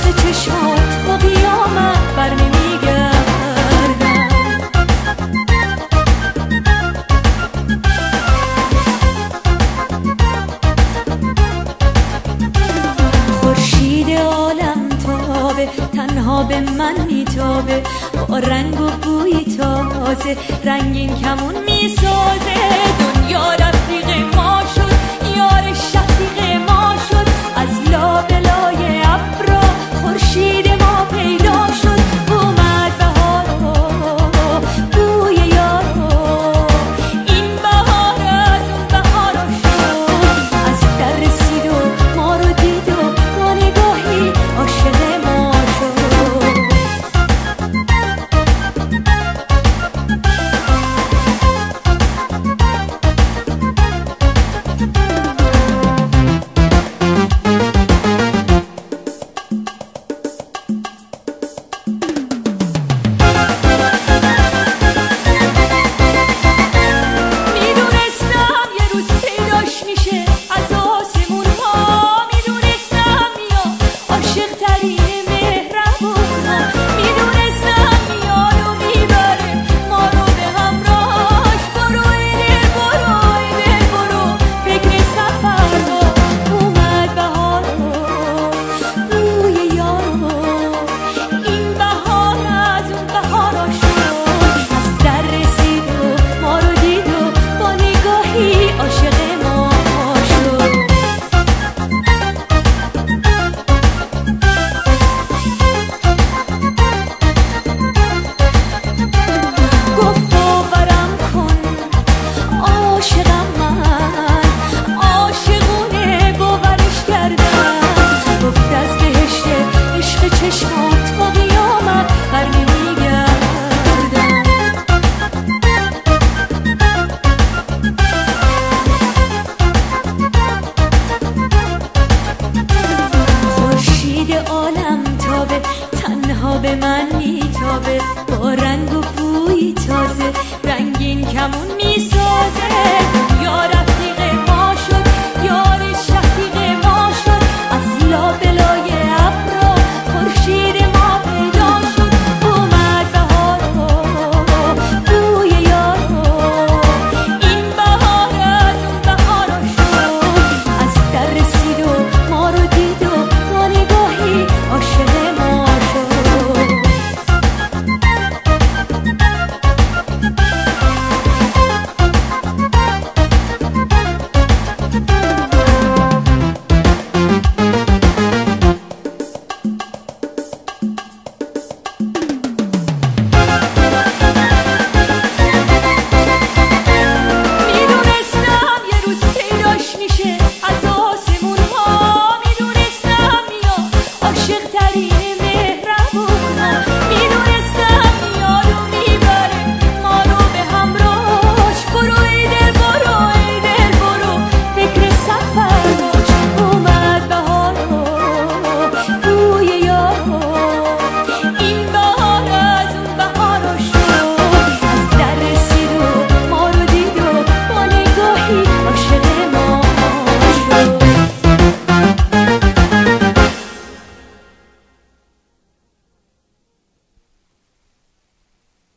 عشق چشما با قیامت بر خورشید عالم تابه تنها به من میتابه. با رنگ و بوی تازه رنگین کمون می‌سازه. دنیا رفیق ما شد یار به من میتابه. با رنگ و بوی تازه رنگین کمون می‌سازه.